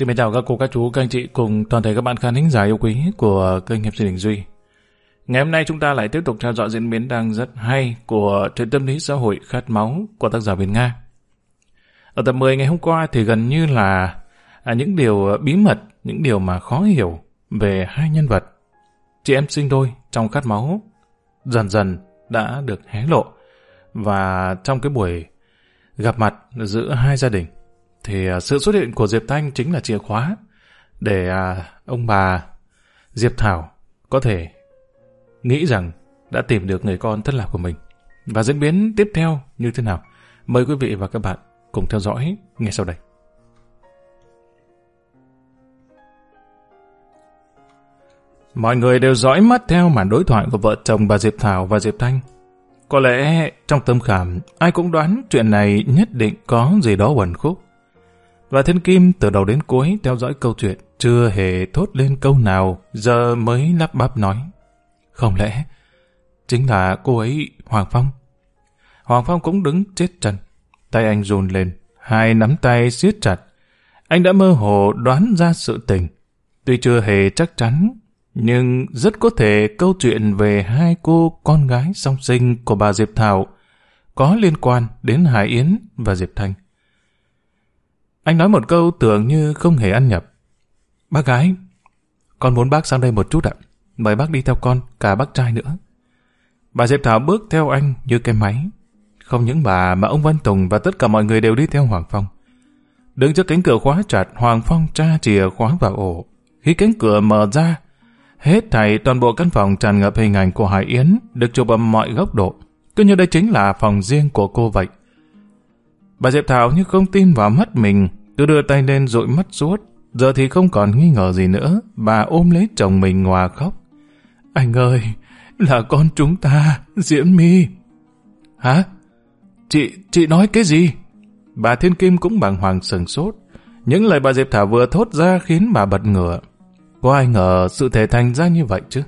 Xin chào các cô, các chú, các anh chị cùng toàn thể các bạn khán thính giả yêu quý của kênh Hiệp Sĩ Đình Duy. Ngày hôm nay chúng ta lại tiếp tục theo dõi diễn biến đang rất hay của truyện tâm lý xã hội khát máu của tác giả Việt Nga. Ở tập 10 ngày hôm qua thì gần như là à, những điều bí mật, những điều mà khó hiểu về hai nhân vật. Chị em sinh đôi trong khát máu dần dần đã được hé lộ. Và trong cái buổi gặp mặt giữa hai gia đình thì à, sự xuất hiện của Diệp Thanh chính là chìa khóa để à, ông bà Diệp Thảo có thể nghĩ rằng đã tìm được người con thất lạc của mình. Và diễn biến tiếp theo như thế nào? Mời quý vị và các bạn cùng theo dõi ngay sau đây. Mọi người đều dõi mắt theo màn đối thoại của vợ chồng bà Diệp Thảo và Diệp Thanh. Có lẽ trong tâm khảm, ai cũng đoán chuyện này nhất định có gì đó quẩn khúc. Và Thiên Kim từ đầu đến cuối theo dõi câu chuyện, chưa hề thốt lên câu nào, giờ mới lắp bắp nói. Không lẽ, chính là cô ấy Hoàng Phong? Hoàng Phong cũng đứng chết chân, tay anh run lên, hai nắm tay siết chặt. Anh đã mơ hồ đoán ra sự tình, tuy chưa hề chắc chắn, nhưng rất có thể câu chuyện về hai cô con gái song sinh của bà Diệp Thảo có liên quan đến Hải Yến và Diệp Thanh. Anh nói một câu tưởng như không hề ăn nhập. Bác gái, con muốn bác sang đây một chút ạ. Mời bác đi theo con, cả bác trai nữa. Bà Diệp Thảo bước theo anh như cái máy. Không những bà mà ông Văn Tùng và tất cả mọi người đều đi theo Hoàng Phong. Đứng trước cánh cửa khóa chặt, Hoàng Phong tra chìa khóa vào ổ. Khi cánh cửa mở ra, hết thảy toàn bộ căn phòng tràn ngập hình ảnh của Hải Yến được chụp ở mọi góc độ. Cứ như đây chính là phòng riêng của cô vậy. Bà Diệp Thảo như không tin vào mắt mình, cứ đưa tay lên dụi mắt suốt. Giờ thì không còn nghi ngờ gì nữa, bà ôm lấy chồng mình hòa khóc. Anh ơi, là con chúng ta, Diễm My. Hả? Chị, chị nói cái gì? Bà Thiên Kim cũng bàng hoàng sừng sốt. Những lời bà Diệp Thảo vừa thốt ra khiến bà bật ngửa. Có ai ngờ sự thể thành ra như vậy chứ?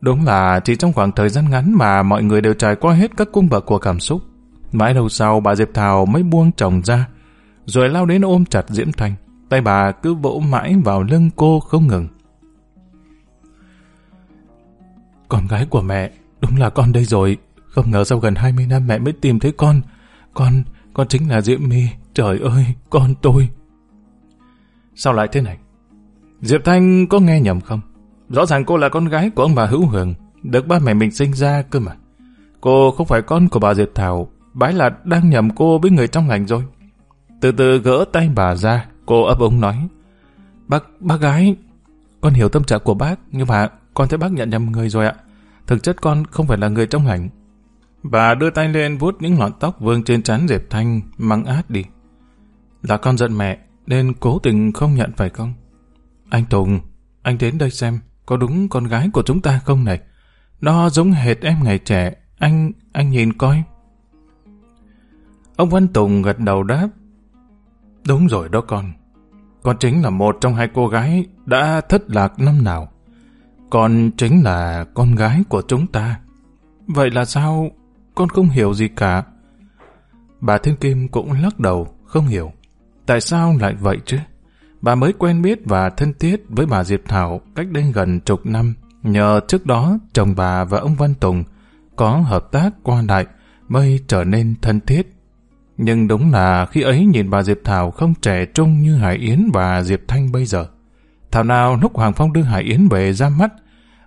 Đúng là chỉ trong khoảng thời gian ngắn mà mọi người đều trải qua hết các cung bậc của cảm xúc. Mãi lâu sau bà Diệp Thảo mới buông chồng ra, rồi lao đến ôm chặt Diễm Thanh. Tay bà cứ vỗ mãi vào lưng cô không ngừng. Con gái của mẹ, đúng là con đây rồi. Không ngờ sau gần 20 năm mẹ mới tìm thấy con. Con, con chính là Diễm My. Trời ơi, con tôi. Sao lại thế này? Diệp Thanh có nghe nhầm không? Rõ ràng cô là con gái của ông bà Hữu Hường, được ba mẹ mình sinh ra cơ mà. Cô không phải con của bà Diệp Thảo, bái là đang nhầm cô với người trong ngành rồi. Từ từ gỡ tay bà ra, cô ấp ống nói. Bác, bác gái, con hiểu tâm trạng của bác, nhưng mà con thấy bác nhận nhầm người rồi ạ. Thực chất con không phải là người trong ảnh. Bà đưa tay lên vuốt những ngọn tóc vương trên trán Diệp Thanh, mắng át đi. Là con giận mẹ, nên cố tình không nhận phải không? Anh Tùng, anh đến đây xem, có đúng con gái của chúng ta không này? Nó giống hệt em ngày trẻ, anh, anh nhìn coi. Ông Văn Tùng gật đầu đáp. Đúng rồi đó con. Con chính là một trong hai cô gái đã thất lạc năm nào. Con chính là con gái của chúng ta. Vậy là sao con không hiểu gì cả? Bà Thiên Kim cũng lắc đầu, không hiểu. Tại sao lại vậy chứ? Bà mới quen biết và thân thiết với bà Diệp Thảo cách đây gần chục năm. Nhờ trước đó chồng bà và ông Văn Tùng có hợp tác qua lại mới trở nên thân thiết. Nhưng đúng là khi ấy nhìn bà Diệp Thảo không trẻ trung như Hải Yến và Diệp Thanh bây giờ. Thảo nào lúc Hoàng Phong đưa Hải Yến về ra mắt,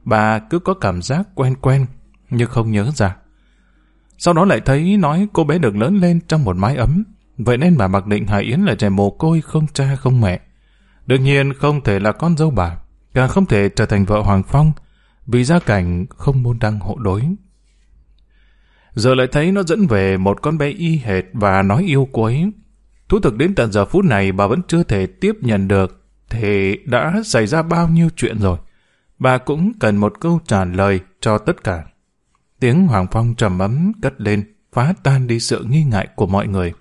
bà cứ có cảm giác quen quen, nhưng không nhớ ra. Sau đó lại thấy nói cô bé được lớn lên trong một mái ấm, vậy nên bà mặc định Hải Yến là trẻ mồ côi không cha không mẹ. Đương nhiên không thể là con dâu bà, càng không thể trở thành vợ Hoàng Phong, vì gia cảnh không môn đăng hộ đối. Giờ lại thấy nó dẫn về một con bé y hệt và nói yêu cô ấy. Thú thực đến tận giờ phút này bà vẫn chưa thể tiếp nhận được thì đã xảy ra bao nhiêu chuyện rồi. Bà cũng cần một câu trả lời cho tất cả. Tiếng Hoàng Phong trầm ấm cất lên, phá tan đi sự nghi ngại của mọi người.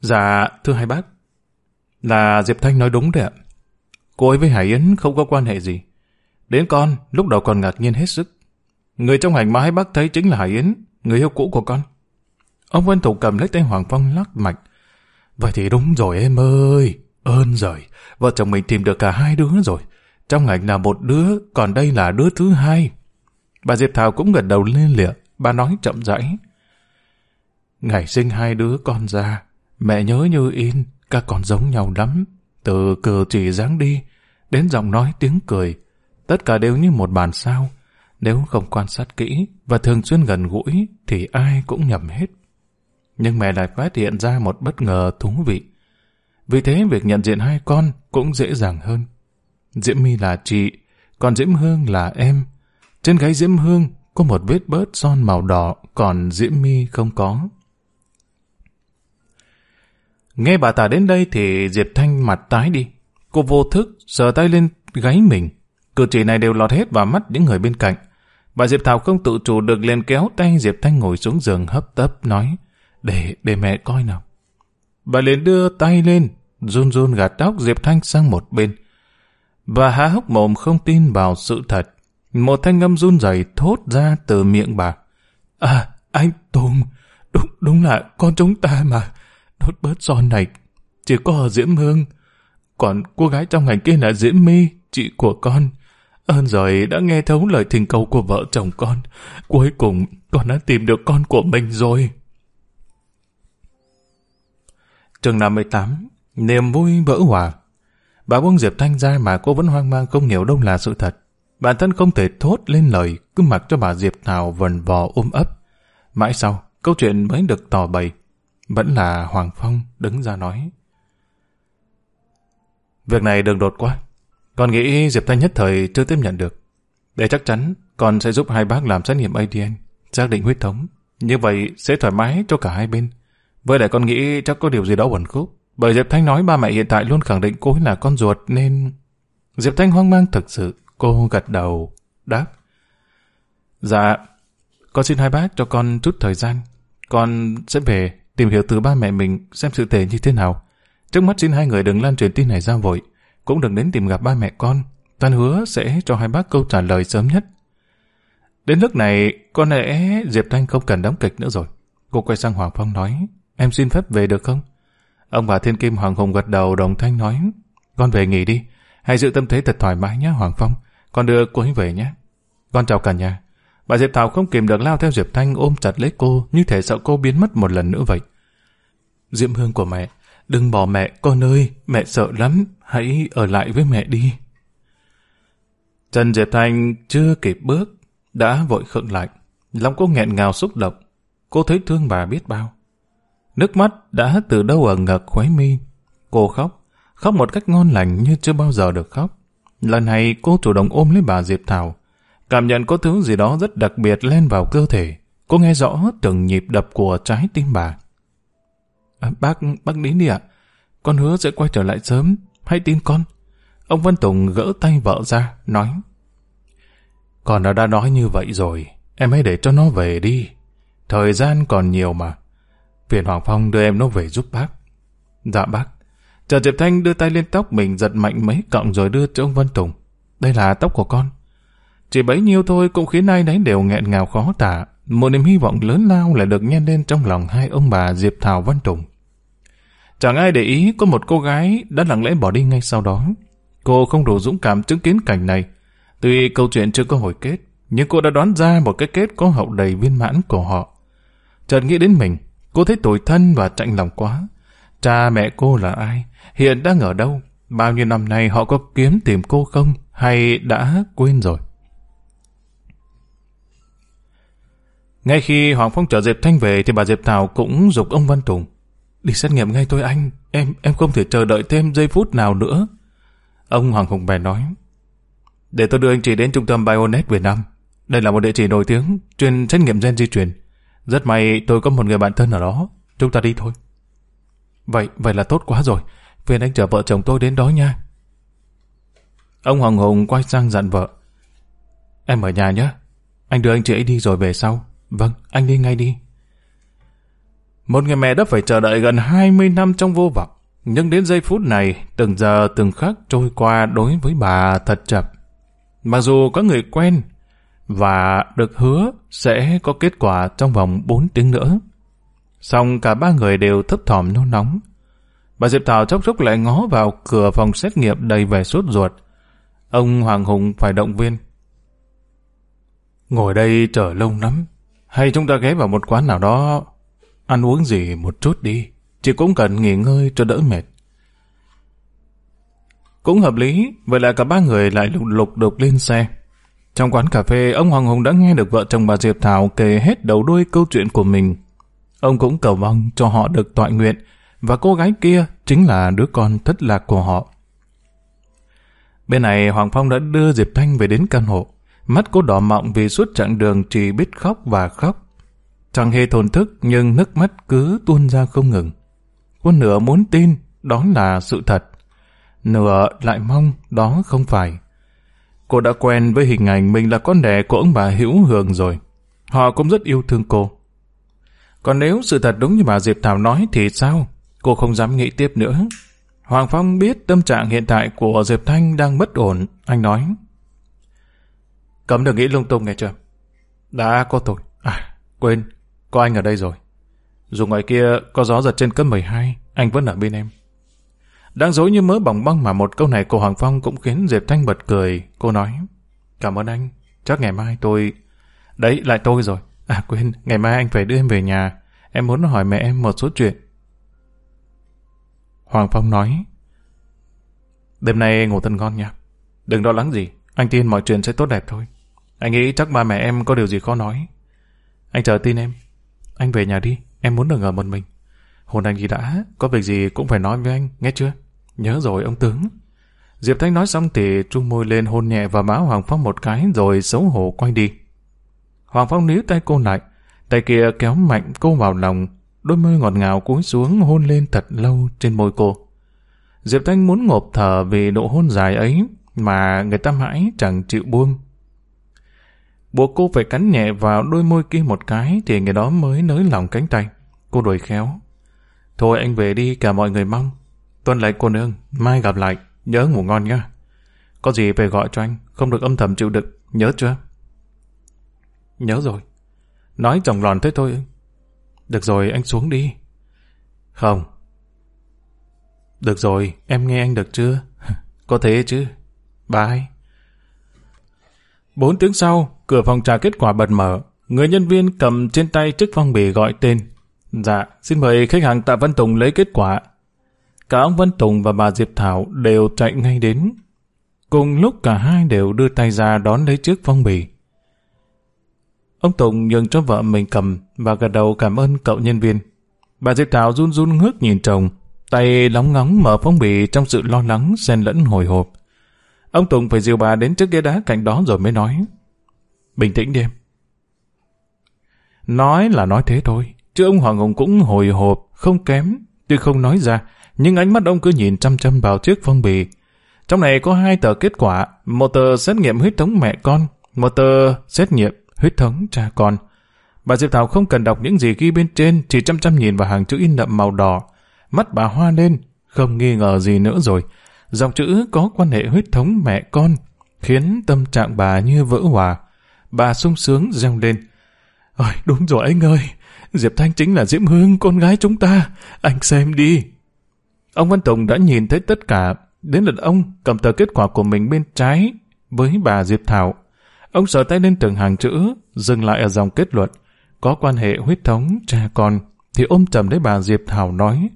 Dạ, thưa hai bác, là Diệp Thanh nói đúng đấy ạ. Cô ấy với Hải Yến không có quan hệ gì. Đến con, lúc đầu còn ngạc nhiên hết sức. Người trong hành mái bác thấy chính là Hải Yến, người yêu cũ của con. Ông Vân Thủ cầm lấy tay Hoàng Phong lắc mạnh. Vậy thì đúng rồi em ơi. Ơn rồi, vợ chồng mình tìm được cả hai đứa rồi. Trong ảnh là một đứa, còn đây là đứa thứ hai. Bà Diệp Thảo cũng gật đầu liên lịa, bà nói chậm rãi. Ngày sinh hai đứa con ra, mẹ nhớ như in, các con giống nhau lắm. Từ cử chỉ dáng đi, đến giọng nói tiếng cười, tất cả đều như một bàn sao. Nếu không quan sát kỹ và thường xuyên gần gũi thì ai cũng nhầm hết. Nhưng mẹ lại phát hiện ra một bất ngờ thú vị. Vì thế việc nhận diện hai con cũng dễ dàng hơn. Diễm My là chị, còn Diễm Hương là em. Trên gáy Diễm Hương có một vết bớt son màu đỏ, còn Diễm My không có. Nghe bà tả đến đây thì Diệp Thanh mặt tái đi. Cô vô thức, sờ tay lên gáy mình. Cử chỉ này đều lọt hết vào mắt những người bên cạnh. Bà Diệp Thảo không tự chủ được liền kéo tay Diệp Thanh ngồi xuống giường hấp tấp nói để, để mẹ coi nào. Bà liền đưa tay lên, run run gạt tóc Diệp Thanh sang một bên. Và há hốc mồm không tin vào sự thật. Một thanh âm run rẩy thốt ra từ miệng bà. À, anh Tùng, đúng, đúng là con chúng ta mà. Đốt bớt son này, chỉ có ở Diễm Hương. Còn cô gái trong ngành kia là Diễm My, chị của con. Ơn rồi đã nghe thấu lời thỉnh cầu của vợ chồng con. Cuối cùng, con đã tìm được con của mình rồi. Trường 58, niềm vui vỡ hòa. Bà buông Diệp Thanh ra mà cô vẫn hoang mang không hiểu đâu là sự thật. Bản thân không thể thốt lên lời, cứ mặc cho bà Diệp Thảo vần vò ôm ấp. Mãi sau, câu chuyện mới được tỏ bày. Vẫn là Hoàng Phong đứng ra nói. Việc này đừng đột quá. Con nghĩ Diệp Thanh nhất thời chưa tiếp nhận được. Để chắc chắn, con sẽ giúp hai bác làm xét nghiệm ADN, xác định huyết thống. Như vậy sẽ thoải mái cho cả hai bên. Với lại con nghĩ chắc có điều gì đó buồn khúc. Bởi Diệp Thanh nói ba mẹ hiện tại luôn khẳng định cô ấy là con ruột nên... Diệp Thanh hoang mang thực sự. Cô gật đầu, đáp. Dạ, con xin hai bác cho con chút thời gian. Con sẽ về tìm hiểu từ ba mẹ mình xem sự thể như thế nào. Trước mắt xin hai người đừng lan truyền tin này ra vội. Cũng đừng đến tìm gặp ba mẹ con. Toàn hứa sẽ cho hai bác câu trả lời sớm nhất. Đến lúc này, có lẽ Diệp Thanh không cần đóng kịch nữa rồi. Cô quay sang Hoàng Phong nói, em xin phép về được không? Ông bà Thiên Kim Hoàng Hùng gật đầu đồng thanh nói, con về nghỉ đi, hãy giữ tâm thế thật thoải mái nhé Hoàng Phong, con đưa cô ấy về nhé. Con chào cả nhà. Bà Diệp Thảo không kìm được lao theo Diệp Thanh ôm chặt lấy cô như thể sợ cô biến mất một lần nữa vậy. Diễm hương của mẹ, đừng bỏ mẹ con ơi, mẹ sợ lắm, hãy ở lại với mẹ đi. Trần Diệp Thanh chưa kịp bước, đã vội khựng lại. Lòng cô nghẹn ngào xúc động, cô thấy thương bà biết bao. Nước mắt đã từ đâu ở ngực khóe mi. Cô khóc, khóc một cách ngon lành như chưa bao giờ được khóc. Lần này cô chủ động ôm lấy bà Diệp Thảo, cảm nhận có thứ gì đó rất đặc biệt len vào cơ thể. Cô nghe rõ từng nhịp đập của trái tim bà. À, bác, bác đến đi ạ. Con hứa sẽ quay trở lại sớm. Hãy tin con. Ông Văn Tùng gỡ tay vợ ra, nói. Con nó đã nói như vậy rồi. Em hãy để cho nó về đi. Thời gian còn nhiều mà. Phiền Hoàng Phong đưa em nó về giúp bác. Dạ bác. Trần Diệp Thanh đưa tay lên tóc mình giật mạnh mấy cọng rồi đưa cho ông Văn Tùng. Đây là tóc của con. Chỉ bấy nhiêu thôi cũng khiến ai nấy đều nghẹn ngào khó tả. Một niềm hy vọng lớn lao lại được nhen lên trong lòng hai ông bà Diệp Thảo Văn Tùng. Chẳng ai để ý có một cô gái đã lặng lẽ bỏ đi ngay sau đó. Cô không đủ dũng cảm chứng kiến cảnh này. Tuy câu chuyện chưa có hồi kết, nhưng cô đã đoán ra một cái kết có hậu đầy viên mãn của họ. Chợt nghĩ đến mình, cô thấy tủi thân và chạnh lòng quá. Cha mẹ cô là ai? Hiện đang ở đâu? Bao nhiêu năm nay họ có kiếm tìm cô không? Hay đã quên rồi? Ngay khi Hoàng Phong chở Diệp Thanh về thì bà Diệp Thảo cũng dục ông Văn Tùng. Đi xét nghiệm ngay thôi anh, em em không thể chờ đợi thêm giây phút nào nữa. Ông Hoàng Hùng bè nói. Để tôi đưa anh chị đến trung tâm Bionet Việt Nam. Đây là một địa chỉ nổi tiếng, chuyên xét nghiệm gen di truyền. Rất may tôi có một người bạn thân ở đó. Chúng ta đi thôi. Vậy, vậy là tốt quá rồi. Phiền anh chở vợ chồng tôi đến đó nha. Ông Hoàng Hùng quay sang dặn vợ. Em ở nhà nhé. Anh đưa anh chị ấy đi rồi về sau. Vâng, anh đi ngay đi. Một người mẹ đã phải chờ đợi gần 20 năm trong vô vọng. Nhưng đến giây phút này, từng giờ từng khắc trôi qua đối với bà thật chậm. Mặc dù có người quen, và được hứa sẽ có kết quả trong vòng 4 tiếng nữa. Xong cả ba người đều thấp thỏm nôn nóng. Bà Diệp Thảo chốc chốc lại ngó vào cửa phòng xét nghiệm đầy vẻ sốt ruột. Ông Hoàng Hùng phải động viên. Ngồi đây chờ lâu lắm. Hay chúng ta ghé vào một quán nào đó ăn uống gì một chút đi. Chị cũng cần nghỉ ngơi cho đỡ mệt. Cũng hợp lý, vậy là cả ba người lại lục lục đục lên xe. Trong quán cà phê, ông Hoàng Hùng đã nghe được vợ chồng bà Diệp Thảo kể hết đầu đuôi câu chuyện của mình. Ông cũng cầu mong cho họ được tọa nguyện, và cô gái kia chính là đứa con thất lạc của họ. Bên này Hoàng Phong đã đưa Diệp Thanh về đến căn hộ. Mắt cô đỏ mọng vì suốt chặng đường chỉ biết khóc và khóc. Chẳng hề thổn thức nhưng nước mắt cứ tuôn ra không ngừng. Cô nửa muốn tin đó là sự thật. Nửa lại mong đó không phải. Cô đã quen với hình ảnh mình là con đẻ của ông bà Hữu Hường rồi. Họ cũng rất yêu thương cô. Còn nếu sự thật đúng như bà Diệp Thảo nói thì sao? Cô không dám nghĩ tiếp nữa. Hoàng Phong biết tâm trạng hiện tại của Diệp Thanh đang bất ổn. Anh nói. Cấm đừng nghĩ lung tung nghe chưa? Đã có tội. À, quên. Có anh ở đây rồi. Dù ngoài kia có gió giật trên cấp 12, anh vẫn ở bên em. Đang dối như mớ bỏng băng mà một câu này của Hoàng Phong cũng khiến Diệp Thanh bật cười. Cô nói, cảm ơn anh, chắc ngày mai tôi... Đấy, lại tôi rồi. À quên, ngày mai anh phải đưa em về nhà. Em muốn hỏi mẹ em một số chuyện. Hoàng Phong nói, đêm nay ngủ thật ngon nha. Đừng lo lắng gì, anh tin mọi chuyện sẽ tốt đẹp thôi. Anh nghĩ chắc ba mẹ em có điều gì khó nói. Anh chờ tin em. Anh về nhà đi, em muốn được ở một mình. Hôn anh gì đã, có việc gì cũng phải nói với anh, nghe chưa? Nhớ rồi ông tướng. Diệp Thanh nói xong thì trung môi lên hôn nhẹ vào má Hoàng Phong một cái rồi xấu hổ quay đi. Hoàng Phong níu tay cô lại, tay kia kéo mạnh cô vào lòng, đôi môi ngọt ngào cúi xuống hôn lên thật lâu trên môi cô. Diệp Thanh muốn ngộp thở vì độ hôn dài ấy mà người ta mãi chẳng chịu buông. Buộc cô phải cắn nhẹ vào đôi môi kia một cái thì người đó mới nới lòng cánh tay. Cô đuổi khéo. Thôi anh về đi cả mọi người mong. Tuân lệnh cô nương, mai gặp lại, nhớ ngủ ngon nhá. Có gì về gọi cho anh, không được âm thầm chịu đựng, nhớ chưa? Nhớ rồi. Nói chồng lòn thế thôi. Được rồi, anh xuống đi. Không. Được rồi, em nghe anh được chưa? Có thế chứ. Bye. Bốn tiếng sau, cửa phòng trà kết quả bật mở. Người nhân viên cầm trên tay chiếc phong bì gọi tên. Dạ, xin mời khách hàng Tạ Văn Tùng lấy kết quả. Cả ông Văn Tùng và bà Diệp Thảo đều chạy ngay đến. Cùng lúc cả hai đều đưa tay ra đón lấy chiếc phong bì. Ông Tùng nhường cho vợ mình cầm và gật đầu cảm ơn cậu nhân viên. Bà Diệp Thảo run run ngước nhìn chồng, tay lóng ngóng mở phong bì trong sự lo lắng xen lẫn hồi hộp. Ông Tùng phải dìu bà đến trước ghế đá cạnh đó rồi mới nói. Bình tĩnh đi em. Nói là nói thế thôi, chứ ông Hoàng Hùng cũng hồi hộp, không kém, tuy không nói ra, nhưng ánh mắt ông cứ nhìn chăm chăm vào chiếc phong bì. Trong này có hai tờ kết quả, một tờ xét nghiệm huyết thống mẹ con, một tờ xét nghiệm huyết thống cha con. Bà Diệp Thảo không cần đọc những gì ghi bên trên, chỉ chăm chăm nhìn vào hàng chữ in đậm màu đỏ. Mắt bà hoa lên, không nghi ngờ gì nữa rồi. Dòng chữ có quan hệ huyết thống mẹ con, khiến tâm trạng bà như vỡ hòa. Bà sung sướng reo lên. Ôi, đúng rồi anh ơi, Diệp Thanh chính là Diễm Hương, con gái chúng ta. Anh xem đi. Ông Văn Tùng đã nhìn thấy tất cả, đến lượt ông cầm tờ kết quả của mình bên trái với bà Diệp Thảo. Ông sờ tay lên từng hàng chữ, dừng lại ở dòng kết luận. Có quan hệ huyết thống cha con, thì ôm chầm lấy bà Diệp Thảo nói,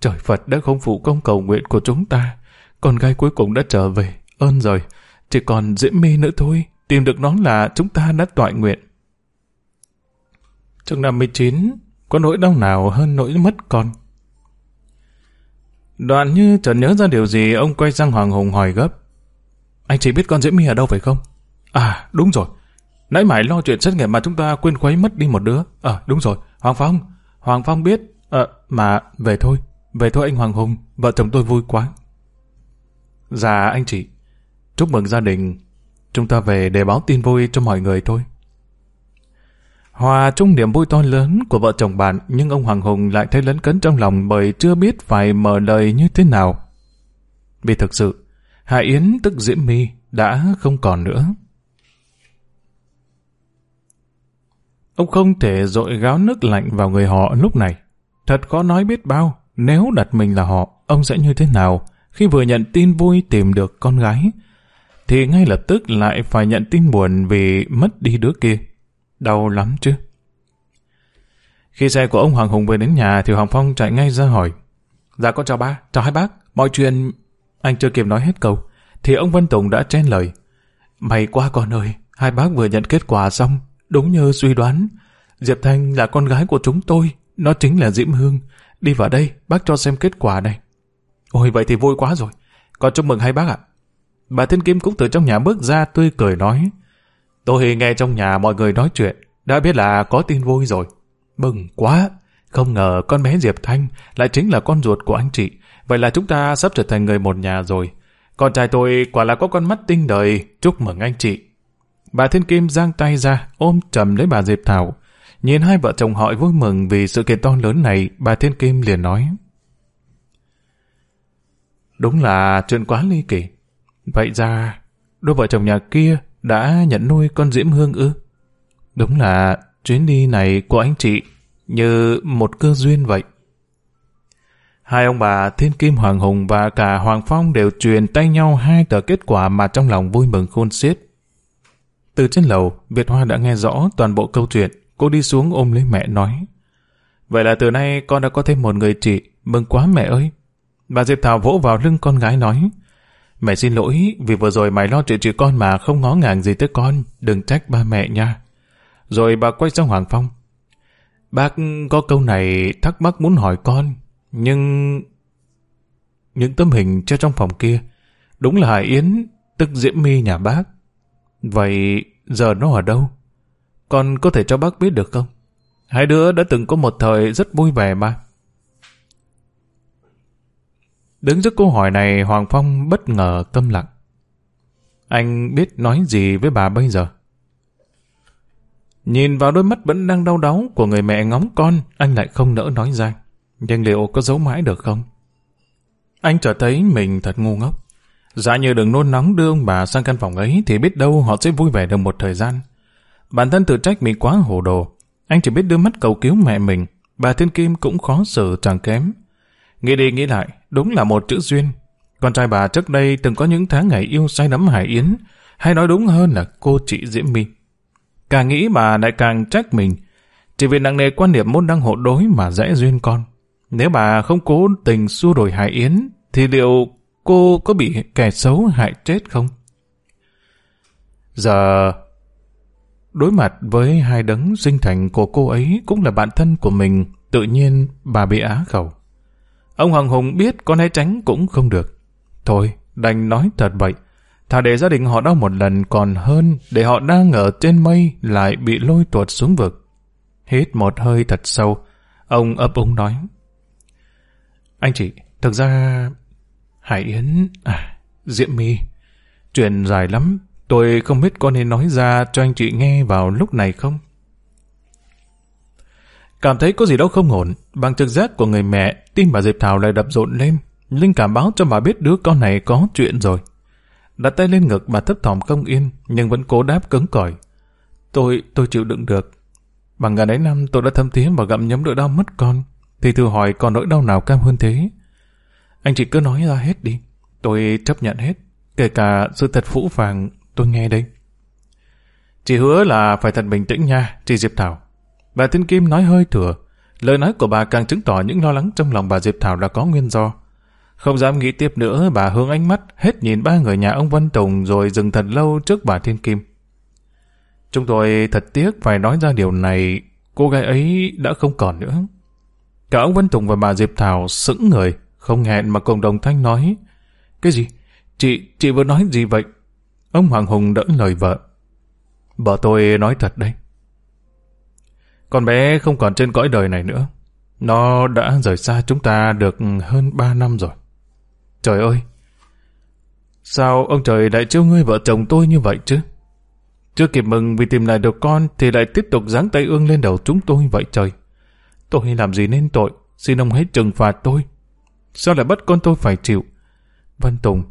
Trời Phật đã không phụ công cầu nguyện của chúng ta, con gái cuối cùng đã trở về, ơn rồi, chỉ còn Diễm My nữa thôi, tìm được nó là chúng ta đã tọa nguyện. Trong năm 19, có nỗi đau nào hơn nỗi mất con? Đoạn như chợt nhớ ra điều gì, ông quay sang Hoàng Hùng hỏi gấp. Anh chỉ biết con Diễm My ở đâu phải không? À, đúng rồi. Nãy mãi lo chuyện xét nghiệm mà chúng ta quên khuấy mất đi một đứa. Ờ, đúng rồi. Hoàng Phong. Hoàng Phong biết. Ờ, mà về thôi. Về thôi anh Hoàng Hùng. Vợ chồng tôi vui quá. Dạ anh chị. Chúc mừng gia đình. Chúng ta về để báo tin vui cho mọi người thôi. Hòa chung niềm vui to lớn của vợ chồng bạn, nhưng ông Hoàng Hùng lại thấy lấn cấn trong lòng bởi chưa biết phải mở lời như thế nào. Vì thực sự, Hạ Yến tức Diễm My đã không còn nữa. Ông không thể dội gáo nước lạnh vào người họ lúc này. Thật khó nói biết bao nếu đặt mình là họ. ông sẽ như thế nào khi vừa nhận tin vui tìm được con gái, thì ngay lập tức lại phải nhận tin buồn vì mất đi đứa kia. Đau lắm chứ. Khi xe của ông Hoàng Hùng về đến nhà thì Hoàng Phong chạy ngay ra hỏi. Dạ con chào ba, chào hai bác, mọi chuyện... Anh chưa kịp nói hết câu, thì ông Văn Tùng đã chen lời. May quá con ơi, hai bác vừa nhận kết quả xong, đúng như suy đoán. Diệp Thanh là con gái của chúng tôi, nó chính là Diễm Hương. Đi vào đây, bác cho xem kết quả này. Ôi vậy thì vui quá rồi, con chúc mừng hai bác ạ. Bà Thiên Kim cũng từ trong nhà bước ra tươi cười nói. Tôi nghe trong nhà mọi người nói chuyện, đã biết là có tin vui rồi. Mừng quá! Không ngờ con bé Diệp Thanh lại chính là con ruột của anh chị. Vậy là chúng ta sắp trở thành người một nhà rồi. Con trai tôi quả là có con mắt tinh đời. Chúc mừng anh chị. Bà Thiên Kim giang tay ra, ôm chầm lấy bà Diệp Thảo. Nhìn hai vợ chồng họ vui mừng vì sự kiện to lớn này, bà Thiên Kim liền nói. Đúng là chuyện quá ly kỳ. Vậy ra, đôi vợ chồng nhà kia đã nhận nuôi con Diễm Hương ư? Đúng là chuyến đi này của anh chị như một cơ duyên vậy. Hai ông bà Thiên Kim Hoàng Hùng và cả Hoàng Phong đều truyền tay nhau hai tờ kết quả mà trong lòng vui mừng khôn xiết. Từ trên lầu, Việt Hoa đã nghe rõ toàn bộ câu chuyện. Cô đi xuống ôm lấy mẹ nói. Vậy là từ nay con đã có thêm một người chị. Mừng quá mẹ ơi. Bà Diệp Thảo vỗ vào lưng con gái nói. Mẹ xin lỗi vì vừa rồi mày lo chuyện chị con mà không ngó ngàng gì tới con. Đừng trách ba mẹ nha. Rồi bà quay sang Hoàng Phong. Bác có câu này thắc mắc muốn hỏi con. Nhưng... Những tấm hình treo trong phòng kia đúng là Hải Yến, tức Diễm My nhà bác. Vậy giờ nó ở đâu? Con có thể cho bác biết được không? Hai đứa đã từng có một thời rất vui vẻ mà. Đứng trước câu hỏi này Hoàng Phong bất ngờ câm lặng. Anh biết nói gì với bà bây giờ? Nhìn vào đôi mắt vẫn đang đau đáu của người mẹ ngóng con, anh lại không nỡ nói ra. Nhưng liệu có giấu mãi được không? Anh trở thấy mình thật ngu ngốc. Dạ như đừng nôn nóng đưa ông bà sang căn phòng ấy thì biết đâu họ sẽ vui vẻ được một thời gian. Bản thân tự trách mình quá hồ đồ. Anh chỉ biết đưa mắt cầu cứu mẹ mình. Bà Thiên Kim cũng khó xử chẳng kém. Nghĩ đi nghĩ lại, đúng là một chữ duyên. Con trai bà trước đây từng có những tháng ngày yêu say đắm Hải Yến, hay nói đúng hơn là cô chị Diễm My. Càng nghĩ bà lại càng trách mình, chỉ vì nặng nề quan niệm môn đăng hộ đối mà dễ duyên con. Nếu bà không cố tình xua đổi Hải Yến, thì liệu cô có bị kẻ xấu hại chết không? Giờ, đối mặt với hai đấng sinh thành của cô ấy cũng là bạn thân của mình, tự nhiên bà bị á khẩu. Ông Hoàng Hùng biết con né tránh cũng không được. Thôi, đành nói thật vậy. Thà để gia đình họ đau một lần còn hơn để họ đang ở trên mây lại bị lôi tuột xuống vực. Hít một hơi thật sâu, ông ấp úng nói. Anh chị, thực ra... Hải Yến... À, Diệm My... Chuyện dài lắm, tôi không biết có nên nói ra cho anh chị nghe vào lúc này không? Cảm thấy có gì đó không ổn, bằng trực giác của người mẹ, tim bà Diệp Thảo lại đập rộn lên. Linh cảm báo cho bà biết đứa con này có chuyện rồi. Đặt tay lên ngực bà thấp thỏm không yên, nhưng vẫn cố đáp cứng cỏi. Tôi, tôi chịu đựng được. Bằng gần ấy năm tôi đã thâm thiế và gặm nhấm nỗi đau mất con. Thì thử hỏi còn nỗi đau nào cam hơn thế? Anh chị cứ nói ra hết đi. Tôi chấp nhận hết. Kể cả sự thật phũ phàng tôi nghe đây. Chị hứa là phải thật bình tĩnh nha, chị Diệp Thảo. Bà Thiên Kim nói hơi thừa. Lời nói của bà càng chứng tỏ những lo lắng trong lòng bà Diệp Thảo là có nguyên do. Không dám nghĩ tiếp nữa, bà hướng ánh mắt hết nhìn ba người nhà ông Văn Tùng rồi dừng thật lâu trước bà Thiên Kim. Chúng tôi thật tiếc phải nói ra điều này, cô gái ấy đã không còn nữa. Cả ông Văn Tùng và bà Diệp Thảo sững người, không hẹn mà cùng đồng thanh nói. Cái gì? Chị, chị vừa nói gì vậy? Ông Hoàng Hùng đỡ lời vợ. Vợ tôi nói thật đây. Con bé không còn trên cõi đời này nữa. Nó đã rời xa chúng ta được hơn ba năm rồi. Trời ơi! Sao ông trời lại chiêu ngươi vợ chồng tôi như vậy chứ? Chưa kịp mừng vì tìm lại được con thì lại tiếp tục giáng tay ương lên đầu chúng tôi vậy trời. Tôi làm gì nên tội, xin ông hãy trừng phạt tôi. Sao lại bắt con tôi phải chịu? Văn Tùng,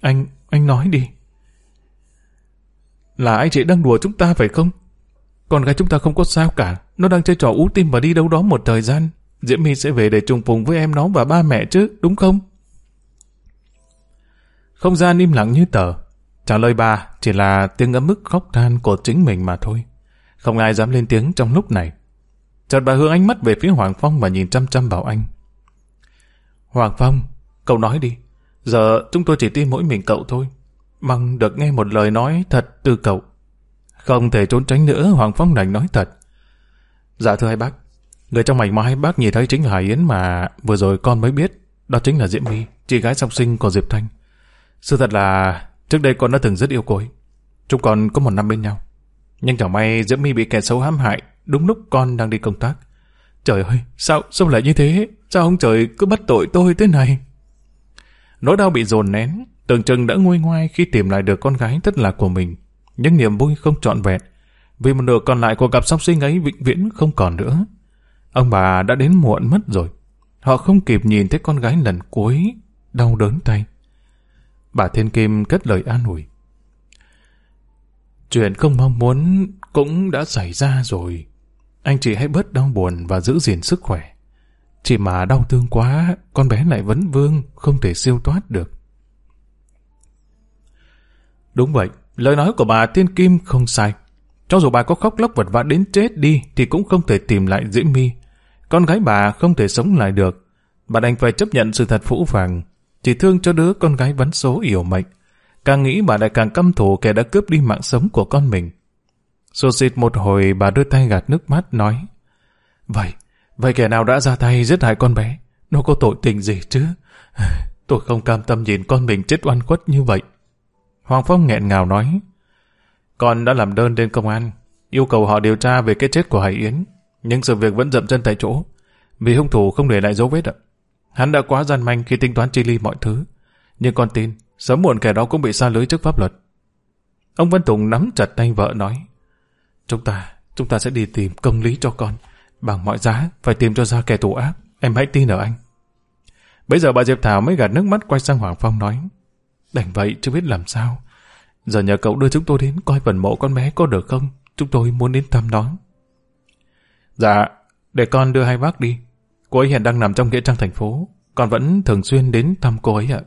anh, anh nói đi. Là anh chị đang đùa chúng ta phải không? Con gái chúng ta không có sao cả. Nó đang chơi trò ú tim và đi đâu đó một thời gian. Diễm My sẽ về để trùng phùng với em nó và ba mẹ chứ, đúng không? Không gian im lặng như tờ. Trả lời bà chỉ là tiếng ấm ức khóc than của chính mình mà thôi. Không ai dám lên tiếng trong lúc này. Chợt bà hướng ánh mắt về phía Hoàng Phong và nhìn chăm chăm vào anh. Hoàng Phong, cậu nói đi. Giờ chúng tôi chỉ tin mỗi mình cậu thôi. Mong được nghe một lời nói thật từ cậu. Không thể trốn tránh nữa, Hoàng Phong đành nói thật. Dạ thưa hai bác, người trong mảnh mai bác nhìn thấy chính là Hải Yến mà vừa rồi con mới biết. Đó chính là Diễm My, chị gái song sinh của Diệp Thanh. Sự thật là trước đây con đã từng rất yêu cô ấy. Chúng con có một năm bên nhau. Nhưng chẳng may Diễm My bị kẻ xấu hãm hại đúng lúc con đang đi công tác. Trời ơi, sao, sao lại như thế? Sao ông trời cứ bắt tội tôi thế này? Nỗi đau bị dồn nén, tưởng chừng đã nguôi ngoai khi tìm lại được con gái thất lạc của mình. Nhưng niềm vui không trọn vẹn, vì một nửa còn lại của cặp song sinh ấy vĩnh viễn không còn nữa. Ông bà đã đến muộn mất rồi. Họ không kịp nhìn thấy con gái lần cuối, đau đớn tay. Bà Thiên Kim cất lời an ủi. Chuyện không mong muốn cũng đã xảy ra rồi. Anh chị hãy bớt đau buồn và giữ gìn sức khỏe. Chỉ mà đau thương quá, con bé lại vấn vương, không thể siêu thoát được. Đúng vậy, lời nói của bà thiên Kim không sai. Cho dù bà có khóc lóc vật vã đến chết đi thì cũng không thể tìm lại Diễm My. Con gái bà không thể sống lại được. Bà đành phải chấp nhận sự thật phũ phàng. Chỉ thương cho đứa con gái vấn số yểu mệnh. Càng nghĩ bà lại càng căm thù kẻ đã cướp đi mạng sống của con mình. Xô xịt một hồi bà đưa tay gạt nước mắt nói Vậy, vậy kẻ nào đã ra tay giết hại con bé? Nó có tội tình gì chứ? Tôi không cam tâm nhìn con mình chết oan khuất như vậy. Hoàng Phong nghẹn ngào nói con đã làm đơn lên công an yêu cầu họ điều tra về cái chết của Hải Yến nhưng sự việc vẫn dậm chân tại chỗ vì hung thủ không để lại dấu vết ạ. Hắn đã quá gian manh khi tính toán chi ly mọi thứ nhưng con tin sớm muộn kẻ đó cũng bị xa lưới trước pháp luật. Ông Văn Tùng nắm chặt tay vợ nói Chúng ta, chúng ta sẽ đi tìm công lý cho con. Bằng mọi giá, phải tìm cho ra kẻ thù ác. Em hãy tin ở anh. Bây giờ bà Diệp Thảo mới gạt nước mắt quay sang Hoàng Phong nói. Đành vậy, chưa biết làm sao. Giờ nhờ cậu đưa chúng tôi đến coi phần mộ con bé có được không? Chúng tôi muốn đến thăm nó. Dạ, để con đưa hai bác đi. Cô ấy hiện đang nằm trong nghĩa trang thành phố. Con vẫn thường xuyên đến thăm cô ấy ạ.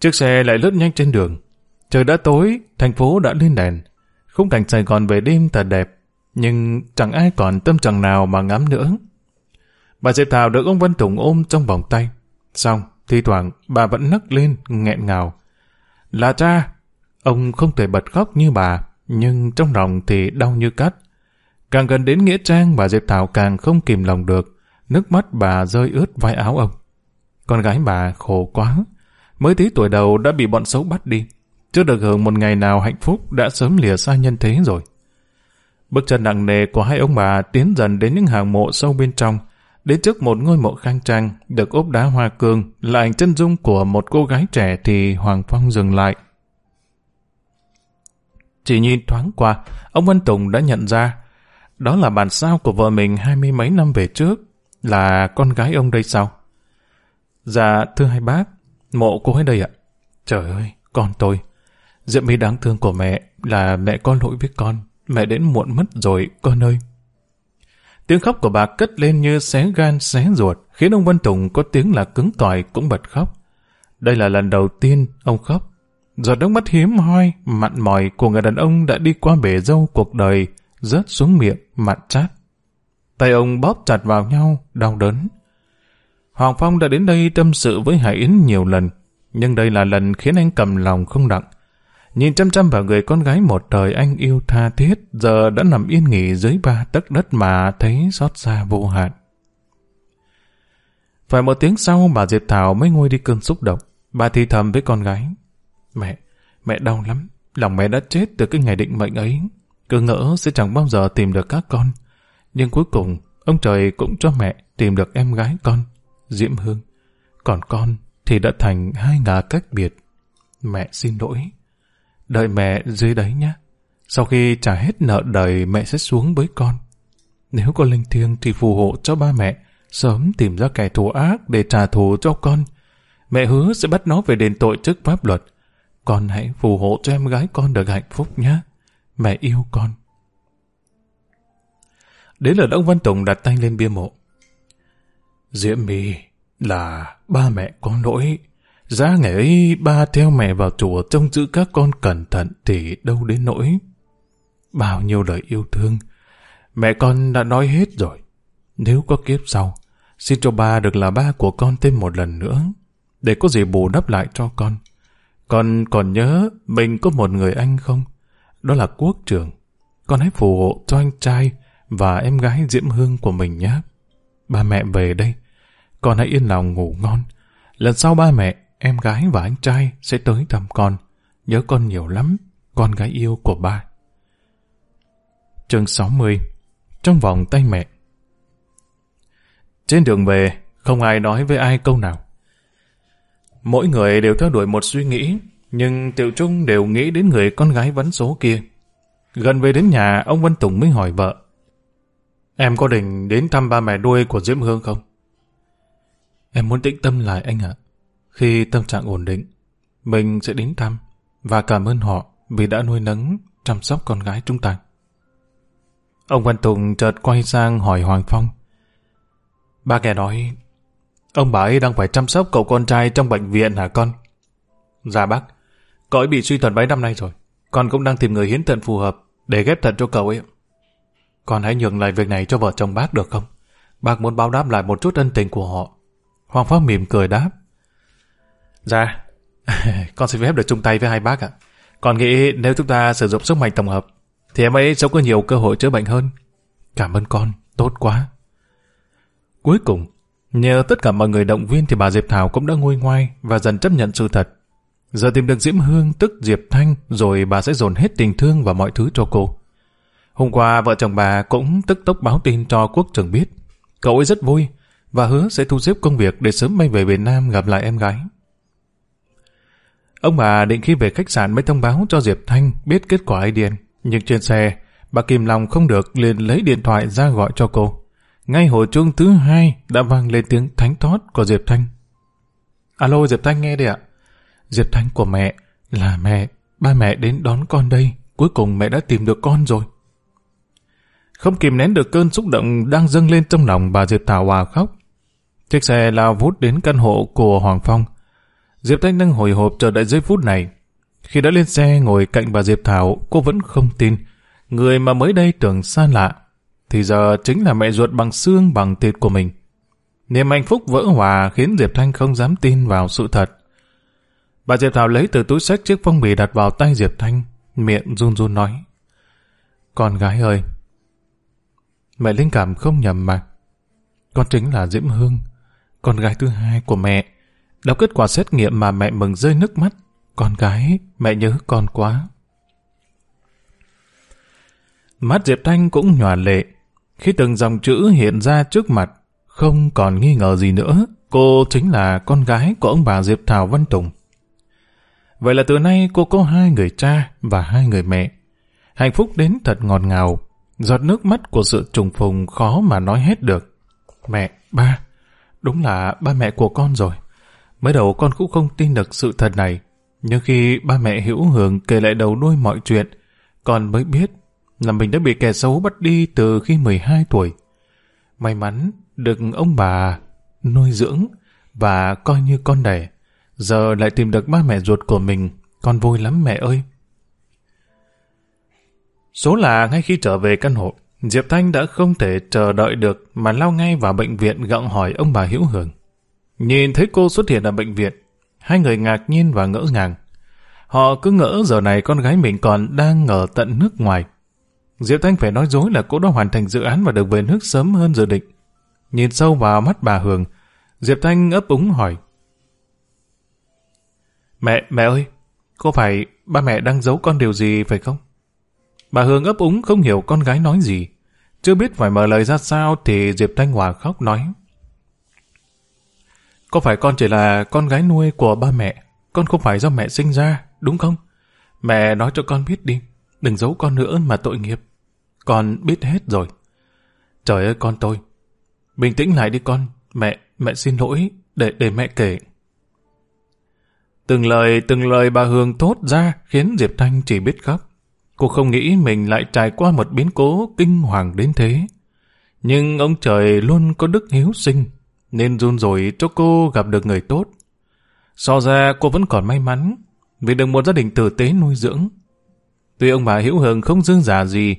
Chiếc xe lại lướt nhanh trên đường. Trời đã tối, thành phố đã lên đèn. Khung cảnh Sài Gòn về đêm thật đẹp, nhưng chẳng ai còn tâm trạng nào mà ngắm nữa. Bà Diệp Thảo được ông Văn Tùng ôm trong vòng tay. Xong, thi thoảng bà vẫn nấc lên, nghẹn ngào. Là cha! Ông không thể bật khóc như bà, nhưng trong lòng thì đau như cắt. Càng gần đến Nghĩa Trang, bà Diệp Thảo càng không kìm lòng được. Nước mắt bà rơi ướt vai áo ông. Con gái bà khổ quá. Mới tí tuổi đầu đã bị bọn xấu bắt đi. Chưa được hưởng một ngày nào hạnh phúc đã sớm lìa xa nhân thế rồi. Bước chân nặng nề của hai ông bà tiến dần đến những hàng mộ sâu bên trong, đến trước một ngôi mộ khang trang được ốp đá hoa cương là ảnh chân dung của một cô gái trẻ thì Hoàng Phong dừng lại. Chỉ nhìn thoáng qua, ông Văn Tùng đã nhận ra đó là bản sao của vợ mình hai mươi mấy năm về trước, là con gái ông đây sao? Dạ, thưa hai bác, mộ cô ấy đây ạ. Trời ơi, con tôi, Diệm My đáng thương của mẹ là mẹ có lỗi với con. Mẹ đến muộn mất rồi, con ơi. Tiếng khóc của bà cất lên như xé gan xé ruột, khiến ông Văn Tùng có tiếng là cứng cỏi cũng bật khóc. Đây là lần đầu tiên ông khóc. Giọt nước mắt hiếm hoi, mặn mòi của người đàn ông đã đi qua bể dâu cuộc đời, rớt xuống miệng, mặn chát. Tay ông bóp chặt vào nhau, đau đớn. Hoàng Phong đã đến đây tâm sự với Hải Yến nhiều lần, nhưng đây là lần khiến anh cầm lòng không đặng. Nhìn chăm chăm vào người con gái một thời anh yêu tha thiết, giờ đã nằm yên nghỉ dưới ba tấc đất mà thấy xót xa vô hạn. Phải một tiếng sau bà Diệp Thảo mới ngồi đi cơn xúc động. Bà thì thầm với con gái. Mẹ, mẹ đau lắm. Lòng mẹ đã chết từ cái ngày định mệnh ấy. Cứ ngỡ sẽ chẳng bao giờ tìm được các con. Nhưng cuối cùng, ông trời cũng cho mẹ tìm được em gái con, Diễm Hương. Còn con thì đã thành hai ngả cách biệt. Mẹ xin lỗi. Đợi mẹ dưới đấy nhé. Sau khi trả hết nợ đời mẹ sẽ xuống với con. Nếu có linh thiêng thì phù hộ cho ba mẹ sớm tìm ra kẻ thù ác để trả thù cho con. Mẹ hứa sẽ bắt nó về đền tội trước pháp luật. Con hãy phù hộ cho em gái con được hạnh phúc nhé. Mẹ yêu con. Đến lượt ông Văn Tùng đặt tay lên bia mộ. Diễm My là ba mẹ có lỗi. Giá ngày ấy ba theo mẹ vào chùa trông giữ các con cẩn thận thì đâu đến nỗi. Bao nhiêu lời yêu thương, mẹ con đã nói hết rồi. Nếu có kiếp sau, xin cho ba được là ba của con thêm một lần nữa, để có gì bù đắp lại cho con. Con còn nhớ mình có một người anh không? Đó là quốc trưởng. Con hãy phù hộ cho anh trai và em gái Diễm Hương của mình nhé. Ba mẹ về đây. Con hãy yên lòng ngủ ngon. Lần sau ba mẹ, em gái và anh trai sẽ tới thăm con. Nhớ con nhiều lắm, con gái yêu của ba. Chương 60 Trong vòng tay mẹ Trên đường về, không ai nói với ai câu nào. Mỗi người đều theo đuổi một suy nghĩ, nhưng Tiểu Trung đều nghĩ đến người con gái vấn số kia. Gần về đến nhà, ông Văn Tùng mới hỏi vợ. Em có định đến thăm ba mẹ nuôi của Diễm Hương không? Em muốn tĩnh tâm lại anh ạ. Khi tâm trạng ổn định, mình sẽ đến thăm và cảm ơn họ vì đã nuôi nấng, chăm sóc con gái chúng ta. Ông Văn Tùng chợt quay sang hỏi Hoàng Phong. Ba kẻ nói, ông bà ấy đang phải chăm sóc cậu con trai trong bệnh viện hả con? Dạ bác, cậu ấy bị suy thận mấy năm nay rồi. Con cũng đang tìm người hiến thận phù hợp để ghép thận cho cậu ấy. Con hãy nhường lại việc này cho vợ chồng bác được không? Bác muốn báo đáp lại một chút ân tình của họ. Hoàng Pháp mỉm cười đáp. Dạ, con xin phép được chung tay với hai bác ạ. Con nghĩ nếu chúng ta sử dụng sức mạnh tổng hợp, thì em ấy sẽ có nhiều cơ hội chữa bệnh hơn. Cảm ơn con, tốt quá. Cuối cùng, nhờ tất cả mọi người động viên thì bà Diệp Thảo cũng đã nguôi ngoai và dần chấp nhận sự thật. Giờ tìm được Diễm Hương tức Diệp Thanh rồi bà sẽ dồn hết tình thương và mọi thứ cho cô. Hôm qua vợ chồng bà cũng tức tốc báo tin cho quốc trưởng biết. Cậu ấy rất vui và hứa sẽ thu xếp công việc để sớm bay về Việt Nam gặp lại em gái. Ông bà định khi về khách sạn mới thông báo cho Diệp Thanh biết kết quả ADN. Nhưng trên xe, bà kìm lòng không được liền lấy điện thoại ra gọi cho cô. Ngay hồi chuông thứ hai đã vang lên tiếng thánh thót của Diệp Thanh. Alo Diệp Thanh nghe đi ạ. Diệp Thanh của mẹ là mẹ, ba mẹ đến đón con đây. Cuối cùng mẹ đã tìm được con rồi. Không kìm nén được cơn xúc động đang dâng lên trong lòng bà Diệp Thảo hòa khóc. Chiếc xe lao vút đến căn hộ của Hoàng Phong. Diệp Thanh đang hồi hộp chờ đợi giây phút này. Khi đã lên xe ngồi cạnh bà Diệp Thảo, cô vẫn không tin. Người mà mới đây tưởng xa lạ, thì giờ chính là mẹ ruột bằng xương bằng thịt của mình. Niềm hạnh phúc vỡ hòa khiến Diệp Thanh không dám tin vào sự thật. Bà Diệp Thảo lấy từ túi sách chiếc phong bì đặt vào tay Diệp Thanh, miệng run run nói. Con gái ơi, mẹ linh cảm không nhầm mà. Con chính là Diễm Hương, con gái thứ hai của mẹ. Đọc kết quả xét nghiệm mà mẹ mừng rơi nước mắt. Con gái, mẹ nhớ con quá. Mắt Diệp Thanh cũng nhòa lệ. Khi từng dòng chữ hiện ra trước mặt, không còn nghi ngờ gì nữa, cô chính là con gái của ông bà Diệp Thảo Văn Tùng. Vậy là từ nay cô có hai người cha và hai người mẹ. Hạnh phúc đến thật ngọt ngào, giọt nước mắt của sự trùng phùng khó mà nói hết được. Mẹ, ba, đúng là ba mẹ của con rồi. Mới đầu con cũng không tin được sự thật này, nhưng khi ba mẹ hữu hưởng kể lại đầu đuôi mọi chuyện, con mới biết là mình đã bị kẻ xấu bắt đi từ khi 12 tuổi. May mắn được ông bà nuôi dưỡng và coi như con đẻ. Giờ lại tìm được ba mẹ ruột của mình, con vui lắm mẹ ơi. Số là ngay khi trở về căn hộ, Diệp Thanh đã không thể chờ đợi được mà lao ngay vào bệnh viện gặng hỏi ông bà Hữu Hưởng. Nhìn thấy cô xuất hiện ở bệnh viện, hai người ngạc nhiên và ngỡ ngàng. Họ cứ ngỡ giờ này con gái mình còn đang ở tận nước ngoài. Diệp Thanh phải nói dối là cô đã hoàn thành dự án và được về nước sớm hơn dự định. Nhìn sâu vào mắt bà Hường, Diệp Thanh ấp úng hỏi. Mẹ, mẹ ơi, có phải ba mẹ đang giấu con điều gì phải không? Bà Hương ấp úng không hiểu con gái nói gì. Chưa biết phải mở lời ra sao thì Diệp Thanh Hòa khóc nói. Có phải con chỉ là con gái nuôi của ba mẹ? Con không phải do mẹ sinh ra, đúng không? Mẹ nói cho con biết đi, đừng giấu con nữa mà tội nghiệp. Con biết hết rồi. Trời ơi con tôi, bình tĩnh lại đi con, mẹ, mẹ xin lỗi, để để mẹ kể. Từng lời, từng lời bà Hương thốt ra khiến Diệp Thanh chỉ biết khóc. Cô không nghĩ mình lại trải qua một biến cố kinh hoàng đến thế. Nhưng ông trời luôn có đức hiếu sinh, nên run rồi cho cô gặp được người tốt. So ra cô vẫn còn may mắn vì được một gia đình tử tế nuôi dưỡng. Tuy ông bà Hữu Hường không dương giả gì,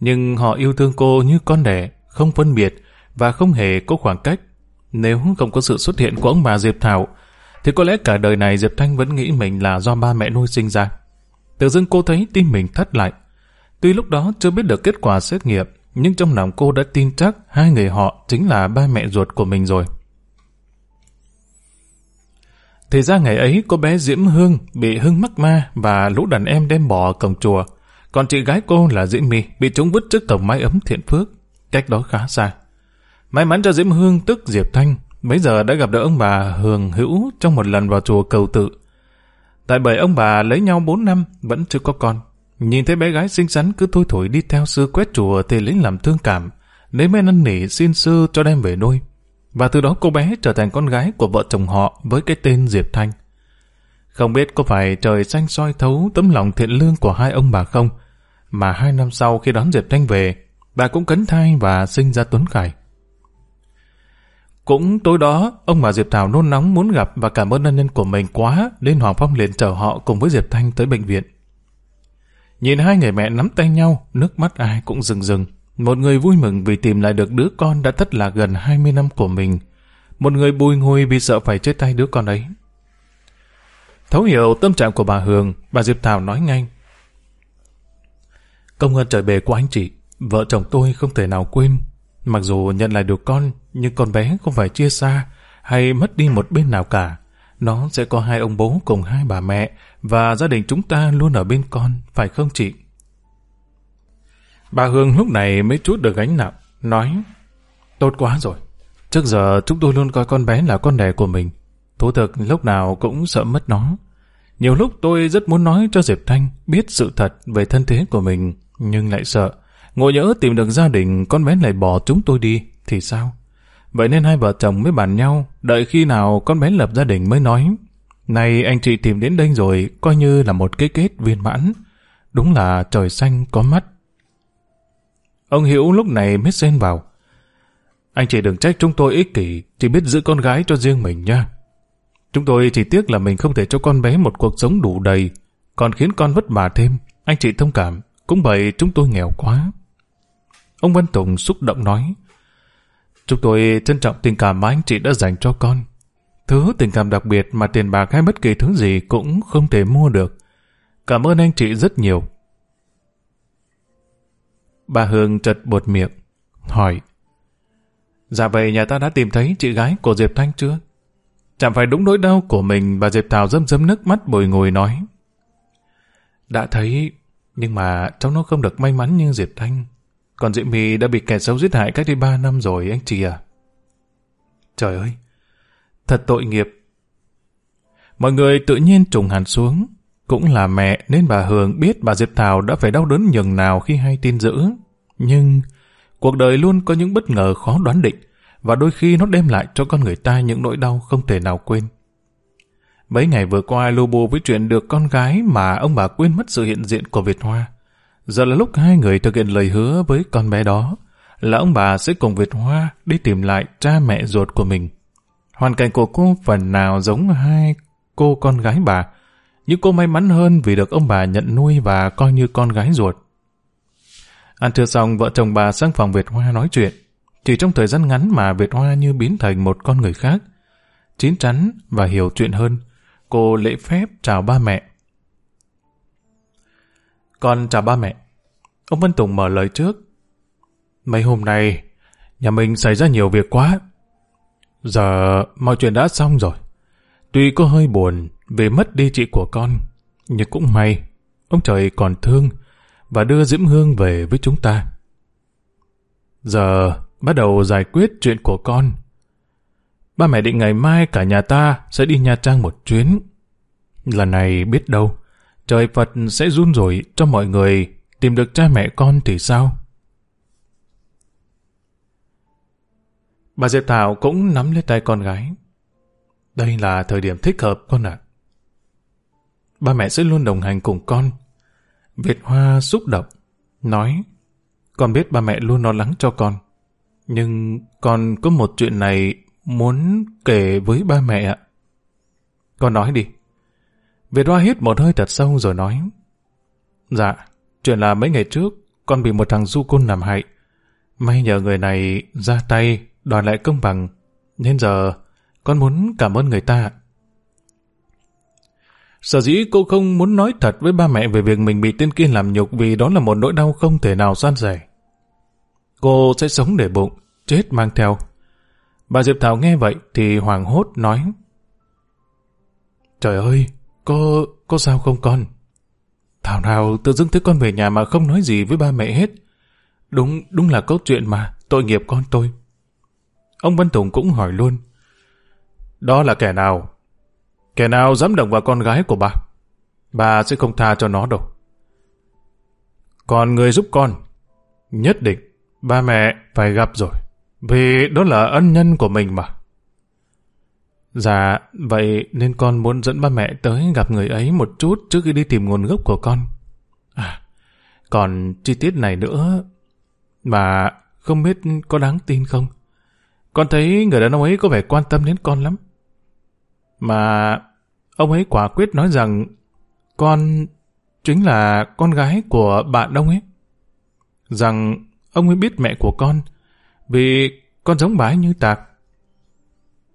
nhưng họ yêu thương cô như con đẻ, không phân biệt và không hề có khoảng cách. Nếu không có sự xuất hiện của ông bà Diệp Thảo, thì có lẽ cả đời này Diệp Thanh vẫn nghĩ mình là do ba mẹ nuôi sinh ra. Tự dưng cô thấy tim mình thắt lại. Tuy lúc đó chưa biết được kết quả xét nghiệm, nhưng trong lòng cô đã tin chắc hai người họ chính là ba mẹ ruột của mình rồi. Thì ra ngày ấy cô bé Diễm Hương bị Hưng mắc ma và lũ đàn em đem bỏ cổng chùa. Còn chị gái cô là Diễm My bị chúng vứt trước cổng mái ấm thiện phước. Cách đó khá xa. May mắn cho Diễm Hương tức Diệp Thanh bấy giờ đã gặp được ông bà Hường Hữu trong một lần vào chùa cầu tự. Tại bởi ông bà lấy nhau 4 năm, vẫn chưa có con. Nhìn thấy bé gái xinh xắn cứ thôi thổi đi theo sư quét chùa thì lính làm thương cảm. Lấy men năn nỉ xin sư cho đem về nuôi. Và từ đó cô bé trở thành con gái của vợ chồng họ với cái tên Diệp Thanh. Không biết có phải trời xanh soi thấu tấm lòng thiện lương của hai ông bà không, mà hai năm sau khi đón Diệp Thanh về, bà cũng cấn thai và sinh ra Tuấn Khải. Cũng tối đó, ông bà Diệp Thảo nôn nóng muốn gặp và cảm ơn ân nhân của mình quá, nên Hoàng Phong liền chở họ cùng với Diệp Thanh tới bệnh viện. Nhìn hai người mẹ nắm tay nhau, nước mắt ai cũng rừng rừng. Một người vui mừng vì tìm lại được đứa con đã thất lạc gần 20 năm của mình. Một người bùi ngùi vì sợ phải chết tay đứa con ấy. Thấu hiểu tâm trạng của bà Hường, bà Diệp Thảo nói ngay. Công ơn trời bề của anh chị, vợ chồng tôi không thể nào quên. Mặc dù nhận lại được con, nhưng con bé không phải chia xa hay mất đi một bên nào cả. Nó sẽ có hai ông bố cùng hai bà mẹ và gia đình chúng ta luôn ở bên con, phải không chị? Bà Hương lúc này mới chút được gánh nặng, nói Tốt quá rồi. Trước giờ chúng tôi luôn coi con bé là con đẻ của mình. Thú thực lúc nào cũng sợ mất nó. Nhiều lúc tôi rất muốn nói cho Diệp Thanh biết sự thật về thân thế của mình, nhưng lại sợ. Ngộ nhỡ tìm được gia đình con bé lại bỏ chúng tôi đi, thì sao? Vậy nên hai vợ chồng mới bàn nhau, đợi khi nào con bé lập gia đình mới nói. Này anh chị tìm đến đây rồi, coi như là một cái kết viên mãn. Đúng là trời xanh có mắt. Ông Hiểu lúc này mới xen vào. Anh chị đừng trách chúng tôi ích kỷ, chỉ biết giữ con gái cho riêng mình nha. Chúng tôi chỉ tiếc là mình không thể cho con bé một cuộc sống đủ đầy, còn khiến con vất vả thêm. Anh chị thông cảm, cũng bởi chúng tôi nghèo quá. Ông Văn Tùng xúc động nói, Chúng tôi trân trọng tình cảm mà anh chị đã dành cho con. Thứ tình cảm đặc biệt mà tiền bạc hay bất kỳ thứ gì cũng không thể mua được. Cảm ơn anh chị rất nhiều. Bà Hương chợt bột miệng, hỏi. Dạ vậy nhà ta đã tìm thấy chị gái của Diệp Thanh chưa? Chẳng phải đúng nỗi đau của mình bà Diệp Thảo dâm dâm nước mắt bồi ngồi nói. Đã thấy, nhưng mà cháu nó không được may mắn như Diệp Thanh. Còn Diệp My đã bị kẻ xấu giết hại cách đây ba năm rồi anh chị à. Trời ơi, thật tội nghiệp. Mọi người tự nhiên trùng hẳn xuống. Cũng là mẹ nên bà Hường biết bà Diệp Thảo đã phải đau đớn nhường nào khi hay tin dữ. Nhưng cuộc đời luôn có những bất ngờ khó đoán định và đôi khi nó đem lại cho con người ta những nỗi đau không thể nào quên. Mấy ngày vừa qua lô bù với chuyện được con gái mà ông bà quên mất sự hiện diện của Việt Hoa. Giờ là lúc hai người thực hiện lời hứa với con bé đó, là ông bà sẽ cùng Việt Hoa đi tìm lại cha mẹ ruột của mình. Hoàn cảnh của cô phần nào giống hai cô con gái bà, nhưng cô may mắn hơn vì được ông bà nhận nuôi và coi như con gái ruột. Ăn trưa xong, vợ chồng bà sang phòng Việt Hoa nói chuyện. Chỉ trong thời gian ngắn mà Việt Hoa như biến thành một con người khác. Chín chắn và hiểu chuyện hơn. Cô lễ phép chào ba mẹ. Con chào ba mẹ. Ông Vân Tùng mở lời trước. Mấy hôm nay, nhà mình xảy ra nhiều việc quá. Giờ mọi chuyện đã xong rồi. Tuy có hơi buồn vì mất đi chị của con, nhưng cũng may, ông trời còn thương và đưa Diễm Hương về với chúng ta. Giờ bắt đầu giải quyết chuyện của con. Ba mẹ định ngày mai cả nhà ta sẽ đi Nha Trang một chuyến. Lần này biết đâu, trời Phật sẽ run rủi cho mọi người tìm được cha mẹ con thì sao? Bà Diệp Thảo cũng nắm lấy tay con gái. Đây là thời điểm thích hợp con ạ. Ba mẹ sẽ luôn đồng hành cùng con. Việt Hoa xúc động, nói Con biết ba mẹ luôn lo lắng cho con. Nhưng con có một chuyện này muốn kể với ba mẹ ạ. con nói đi. Việt Hoa hít một hơi thật sâu rồi nói. Dạ, chuyện là mấy ngày trước, con bị một thằng du côn làm hại. May nhờ người này ra tay, đòi lại công bằng. Nên giờ, con muốn cảm ơn người ta. Sở dĩ cô không muốn nói thật với ba mẹ về việc mình bị tên kia làm nhục vì đó là một nỗi đau không thể nào san sẻ. Cô sẽ sống để bụng, chết mang theo. Bà Diệp Thảo nghe vậy thì hoàng hốt nói Trời ơi, cô, cô sao không con? Thảo nào tự dưng thấy con về nhà mà không nói gì với ba mẹ hết. Đúng, đúng là câu chuyện mà, tội nghiệp con tôi. Ông Văn Tùng cũng hỏi luôn. Đó là kẻ nào? Kẻ nào dám động vào con gái của bà? Bà sẽ không tha cho nó đâu. Còn người giúp con, nhất định ba mẹ phải gặp rồi. Vì đó là ân nhân của mình mà. Dạ, vậy nên con muốn dẫn ba mẹ tới gặp người ấy một chút trước khi đi tìm nguồn gốc của con. À, còn chi tiết này nữa, mà không biết có đáng tin không? Con thấy người đàn ông ấy có vẻ quan tâm đến con lắm. Mà ông ấy quả quyết nói rằng con chính là con gái của bạn ông ấy. Rằng ông ấy biết mẹ của con vì con giống bà ấy như tạc.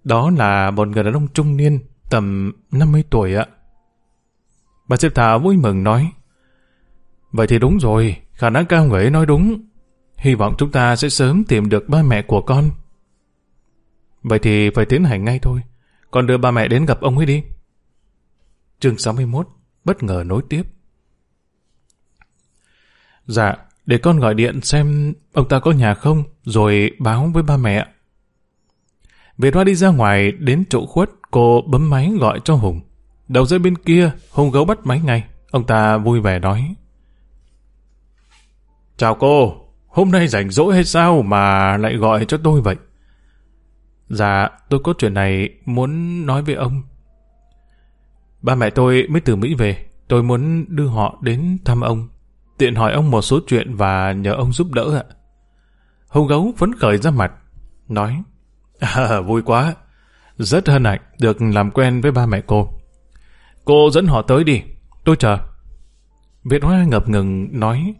Đó là một người đàn ông trung niên, tầm 50 tuổi ạ. Bà Diệp Thảo vui mừng nói, Vậy thì đúng rồi, khả năng cao người ấy nói đúng. Hy vọng chúng ta sẽ sớm tìm được ba mẹ của con. Vậy thì phải tiến hành ngay thôi. Con đưa ba mẹ đến gặp ông ấy đi. Chương 61 bất ngờ nối tiếp. Dạ, để con gọi điện xem ông ta có nhà không, rồi báo với ba mẹ. Việt Hoa đi ra ngoài, đến chỗ khuất, cô bấm máy gọi cho Hùng. Đầu dây bên kia, Hùng gấu bắt máy ngay. Ông ta vui vẻ nói. Chào cô, hôm nay rảnh rỗi hay sao mà lại gọi cho tôi vậy? Dạ, tôi có chuyện này muốn nói với ông. Ba mẹ tôi mới từ Mỹ về, tôi muốn đưa họ đến thăm ông tiện hỏi ông một số chuyện và nhờ ông giúp đỡ ạ. Hùng gấu phấn khởi ra mặt, nói, à, vui quá, rất hân hạnh được làm quen với ba mẹ cô. Cô dẫn họ tới đi, tôi chờ. Việt Hoa ngập ngừng nói,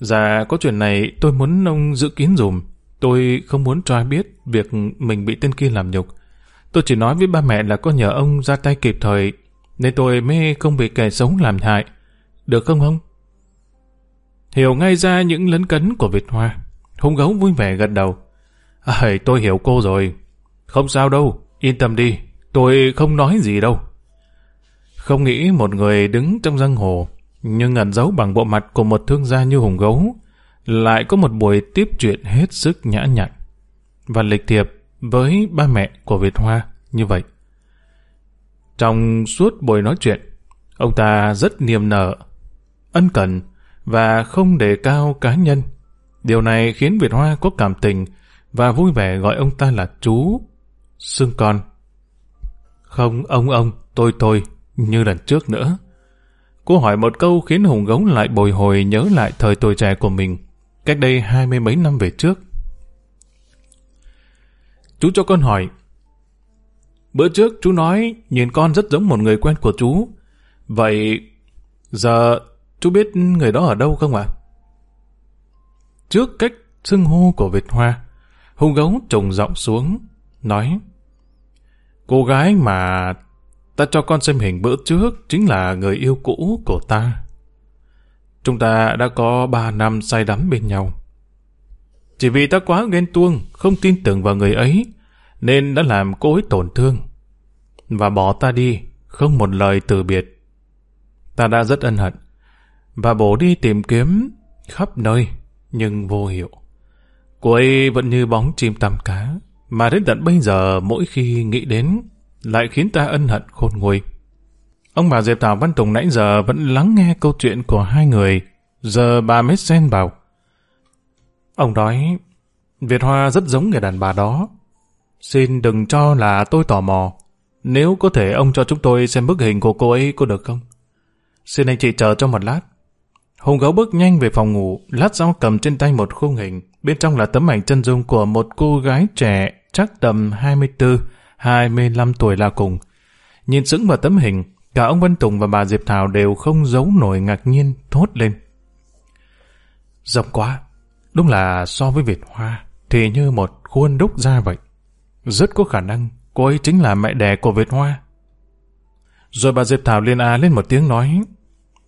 Dạ, có chuyện này tôi muốn ông dự kiến dùm. Tôi không muốn cho ai biết việc mình bị tên kia làm nhục. Tôi chỉ nói với ba mẹ là có nhờ ông ra tay kịp thời, nên tôi mới không bị kẻ sống làm hại. Được không không? Hiểu ngay ra những lấn cấn của Việt Hoa. Hùng gấu vui vẻ gật đầu. À, tôi hiểu cô rồi. Không sao đâu, yên tâm đi, tôi không nói gì đâu. Không nghĩ một người đứng trong giang hồ, nhưng ẩn giấu bằng bộ mặt của một thương gia như Hùng gấu, lại có một buổi tiếp chuyện hết sức nhã nhặn và lịch thiệp với ba mẹ của Việt Hoa như vậy. Trong suốt buổi nói chuyện, ông ta rất niềm nở, ân cần, và không đề cao cá nhân. Điều này khiến Việt Hoa có cảm tình và vui vẻ gọi ông ta là chú, xương con. Không ông ông, tôi tôi, như lần trước nữa. Cô hỏi một câu khiến Hùng Gấu lại bồi hồi nhớ lại thời tuổi trẻ của mình, cách đây hai mươi mấy năm về trước. Chú cho con hỏi. Bữa trước chú nói nhìn con rất giống một người quen của chú. Vậy giờ Chú biết người đó ở đâu không ạ? Trước cách xưng hô của Việt Hoa, hùng gấu trùng giọng xuống, nói Cô gái mà ta cho con xem hình bữa trước chính là người yêu cũ của ta. Chúng ta đã có ba năm say đắm bên nhau. Chỉ vì ta quá ghen tuông, không tin tưởng vào người ấy, nên đã làm cô ấy tổn thương. Và bỏ ta đi, không một lời từ biệt. Ta đã rất ân hận, và bổ đi tìm kiếm khắp nơi, nhưng vô hiệu. Cô ấy vẫn như bóng chim tăm cá, mà đến tận bây giờ mỗi khi nghĩ đến, lại khiến ta ân hận khôn nguôi. Ông bà Diệp Thảo Văn Tùng nãy giờ vẫn lắng nghe câu chuyện của hai người, giờ bà mới xen vào. Ông nói, Việt Hoa rất giống người đàn bà đó. Xin đừng cho là tôi tò mò. Nếu có thể ông cho chúng tôi xem bức hình của cô ấy có được không? Xin anh chị chờ cho một lát. Hùng gấu bước nhanh về phòng ngủ, lát sau cầm trên tay một khung hình. Bên trong là tấm ảnh chân dung của một cô gái trẻ chắc tầm 24, 25 tuổi là cùng. Nhìn sững vào tấm hình, cả ông Vân Tùng và bà Diệp Thảo đều không giấu nổi ngạc nhiên thốt lên. Rộng quá, đúng là so với Việt Hoa thì như một khuôn đúc ra vậy. Rất có khả năng cô ấy chính là mẹ đẻ của Việt Hoa. Rồi bà Diệp Thảo liên a à lên một tiếng nói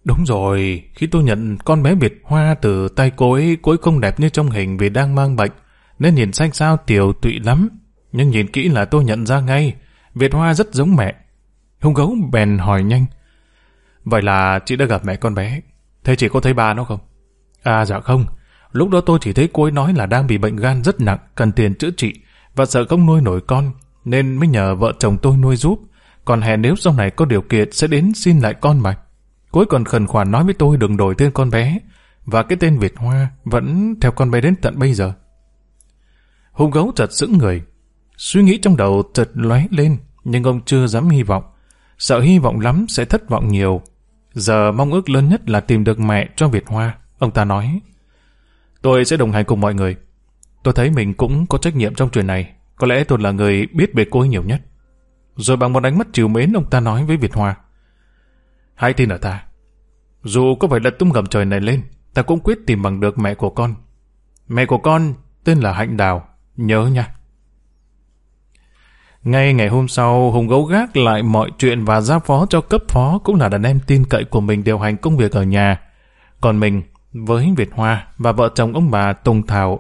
Đúng rồi, khi tôi nhận con bé Việt Hoa từ tay cô ấy, cô ấy không đẹp như trong hình vì đang mang bệnh, nên nhìn xanh sao tiểu tụy lắm. Nhưng nhìn kỹ là tôi nhận ra ngay, Việt Hoa rất giống mẹ. Hùng gấu bèn hỏi nhanh. Vậy là chị đã gặp mẹ con bé, thế chị có thấy ba nó không? À dạ không, lúc đó tôi chỉ thấy cô ấy nói là đang bị bệnh gan rất nặng, cần tiền chữa trị, và sợ không nuôi nổi con, nên mới nhờ vợ chồng tôi nuôi giúp. Còn hẹn nếu sau này có điều kiện sẽ đến xin lại con mà. Cuối còn khẩn khoản nói với tôi đừng đổi tên con bé, và cái tên Việt Hoa vẫn theo con bé đến tận bây giờ. Hùng gấu chợt sững người, suy nghĩ trong đầu chợt lóe lên, nhưng ông chưa dám hy vọng. Sợ hy vọng lắm sẽ thất vọng nhiều. Giờ mong ước lớn nhất là tìm được mẹ cho Việt Hoa. Ông ta nói, tôi sẽ đồng hành cùng mọi người. Tôi thấy mình cũng có trách nhiệm trong chuyện này. Có lẽ tôi là người biết về cô ấy nhiều nhất. Rồi bằng một ánh mắt chiều mến ông ta nói với Việt Hoa. Hãy tin ở ta. Dù có phải lật tung gầm trời này lên, ta cũng quyết tìm bằng được mẹ của con. Mẹ của con tên là Hạnh Đào. Nhớ nha. Ngay ngày hôm sau, Hùng gấu gác lại mọi chuyện và giao phó cho cấp phó cũng là đàn em tin cậy của mình điều hành công việc ở nhà. Còn mình, với Việt Hoa và vợ chồng ông bà Tùng Thảo,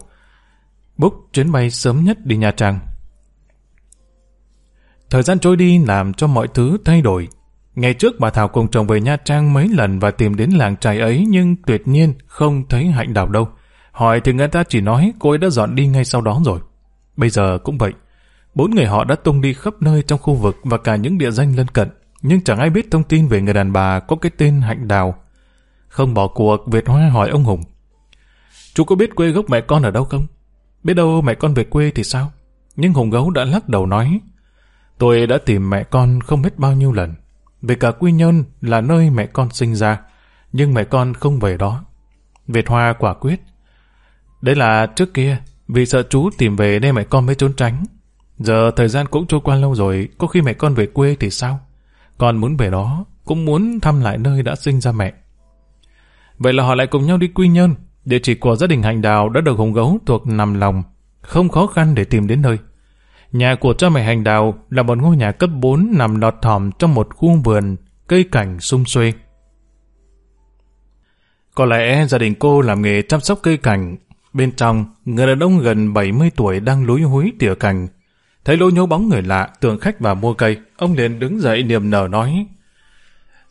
búc chuyến bay sớm nhất đi Nha Trang. Thời gian trôi đi làm cho mọi thứ thay đổi. Ngày trước bà Thảo cùng chồng về Nha Trang mấy lần và tìm đến làng trài ấy nhưng tuyệt nhiên không thấy hạnh đào đâu. Hỏi thì người ta chỉ nói cô ấy đã dọn đi ngay sau đó rồi. Bây giờ cũng vậy. Bốn người họ đã tung đi khắp nơi trong khu vực và cả những địa danh lân cận. Nhưng chẳng ai biết thông tin về người đàn bà có cái tên Hạnh Đào. Không bỏ cuộc, Việt Hoa hỏi ông Hùng. Chú có biết quê gốc mẹ con ở đâu không? Biết đâu mẹ con về quê thì sao? Nhưng Hùng Gấu đã lắc đầu nói. Tôi đã tìm mẹ con không biết bao nhiêu lần. Về cả Quy Nhơn là nơi mẹ con sinh ra. Nhưng mẹ con không về đó. Việt Hoa quả quyết. Đấy là trước kia, vì sợ chú tìm về nên mẹ con mới trốn tránh. Giờ thời gian cũng trôi qua lâu rồi, có khi mẹ con về quê thì sao? Con muốn về đó, cũng muốn thăm lại nơi đã sinh ra mẹ. Vậy là họ lại cùng nhau đi Quy Nhơn. Địa chỉ của gia đình Hành Đào đã được Hùng Gấu thuộc nằm lòng, không khó khăn để tìm đến nơi. Nhà của cha mẹ Hành Đào là một ngôi nhà cấp 4 nằm lọt thỏm trong một khu vườn, cây cảnh sung xuê. Có lẽ gia đình cô làm nghề chăm sóc cây cảnh. Bên trong, người đàn ông gần 70 tuổi đang lúi húi tỉa cành. Thấy lỗ nhố bóng người lạ, tưởng khách vào mua cây. Ông liền đứng dậy niềm nở nói.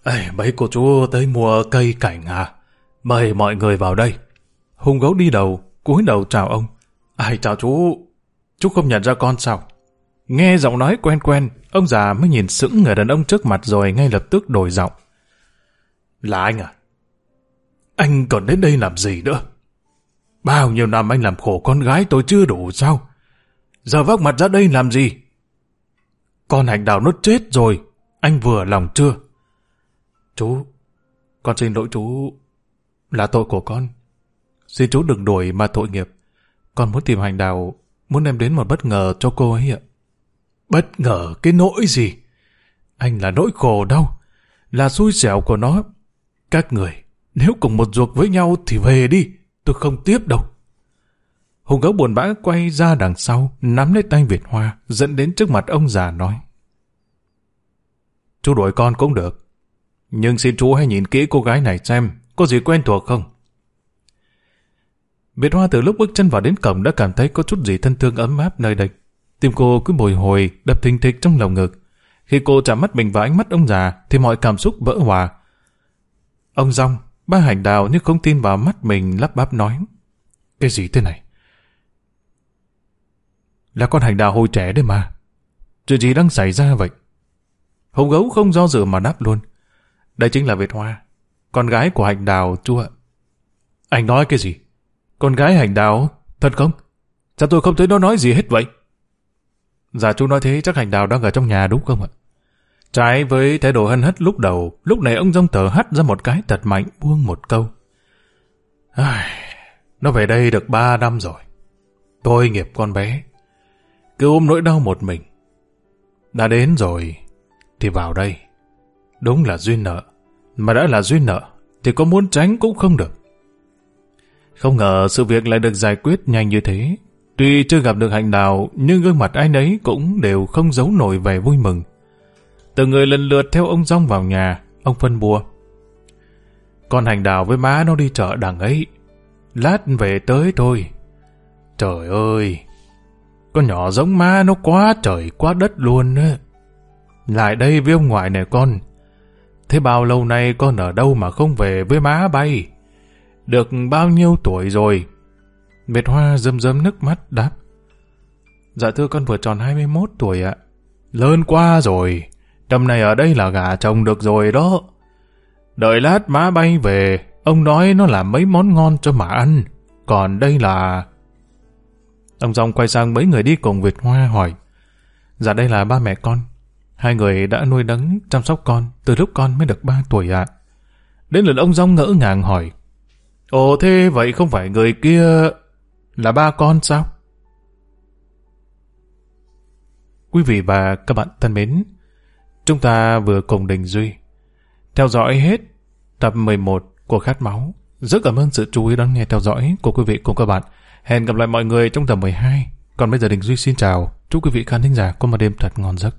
Ê, mấy cô chú tới mua cây cảnh à? Mời mọi người vào đây. Hùng gấu đi đầu, cúi đầu chào ông. Ai chào chú, chú không nhận ra con sao? Nghe giọng nói quen quen, ông già mới nhìn sững người đàn ông trước mặt rồi ngay lập tức đổi giọng. Là anh à? Anh còn đến đây làm gì nữa? Bao nhiêu năm anh làm khổ con gái tôi chưa đủ sao? Giờ vác mặt ra đây làm gì? Con hành đào nó chết rồi, anh vừa lòng chưa? Chú, con xin lỗi chú, là tội của con. Xin chú đừng đuổi mà tội nghiệp. Con muốn tìm hành đào, muốn đem đến một bất ngờ cho cô ấy ạ. Bất ngờ cái nỗi gì? Anh là nỗi khổ đau, là xui xẻo của nó. Các người, nếu cùng một ruột với nhau thì về đi, tôi không tiếp đâu. Hùng gấu buồn bã quay ra đằng sau, nắm lấy tay Việt Hoa, dẫn đến trước mặt ông già nói. Chú đuổi con cũng được, nhưng xin chú hãy nhìn kỹ cô gái này xem, có gì quen thuộc không? Việt Hoa từ lúc bước chân vào đến cổng đã cảm thấy có chút gì thân thương ấm áp nơi đây. Tim cô cứ bồi hồi, đập thình thịch trong lồng ngực. Khi cô chạm mắt mình vào ánh mắt ông già, thì mọi cảm xúc vỡ hòa. Ông Rong, ba hành đào như không tin vào mắt mình lắp bắp nói. Cái gì thế này? Là con hành đào hồi trẻ đấy mà. Chuyện gì đang xảy ra vậy? Hồng gấu không do dự mà đáp luôn. Đây chính là Việt Hoa, con gái của hành đào chú ạ. Anh nói cái gì? Con gái hành đào? Thật không? Sao tôi không thấy nó nói gì hết vậy? Dạ chú nói thế chắc hành đào đang ở trong nhà đúng không ạ? Trái với thái độ hân hất lúc đầu, lúc này ông dông tờ hắt ra một cái thật mạnh buông một câu. Ai, nó về đây được ba năm rồi. Tôi nghiệp con bé. Cứ ôm nỗi đau một mình. Đã đến rồi. thì vào đây. Đúng là duyên nợ. Mà đã là duyên nợ, thì có muốn tránh cũng không được. Không ngờ sự việc lại được giải quyết nhanh như thế. Tuy chưa gặp được hạnh đào, nhưng gương mặt ai nấy cũng đều không giấu nổi vẻ vui mừng. Từ người lần lượt theo ông Rong vào nhà, ông phân bua. Con hành đào với má nó đi chợ đằng ấy. Lát về tới thôi. Trời ơi! Con nhỏ giống má nó quá trời quá đất luôn á. Lại đây với ông ngoại này con. Thế bao lâu nay con ở đâu mà không về với má bay? Được bao nhiêu tuổi rồi? Việt Hoa rơm rơm nước mắt đáp. Dạ thưa con vừa tròn 21 tuổi ạ. Lớn quá rồi. Tầm này ở đây là gà chồng được rồi đó. Đợi lát má bay về, ông nói nó làm mấy món ngon cho mà ăn. Còn đây là... Ông Dòng quay sang mấy người đi cùng Việt Hoa hỏi. Dạ đây là ba mẹ con. Hai người đã nuôi đấng chăm sóc con từ lúc con mới được ba tuổi ạ. Đến lượt ông Dòng ngỡ ngàng hỏi. Ồ thế vậy không phải người kia là ba con sao? Quý vị và các bạn thân mến, chúng ta vừa cùng Đình Duy theo dõi hết tập 11 của Khát Máu. Rất cảm ơn sự chú ý đón nghe theo dõi của quý vị cùng các bạn. Hẹn gặp lại mọi người trong tập 12. Còn bây giờ Đình Duy xin chào. Chúc quý vị khán thính giả có một đêm thật ngon giấc.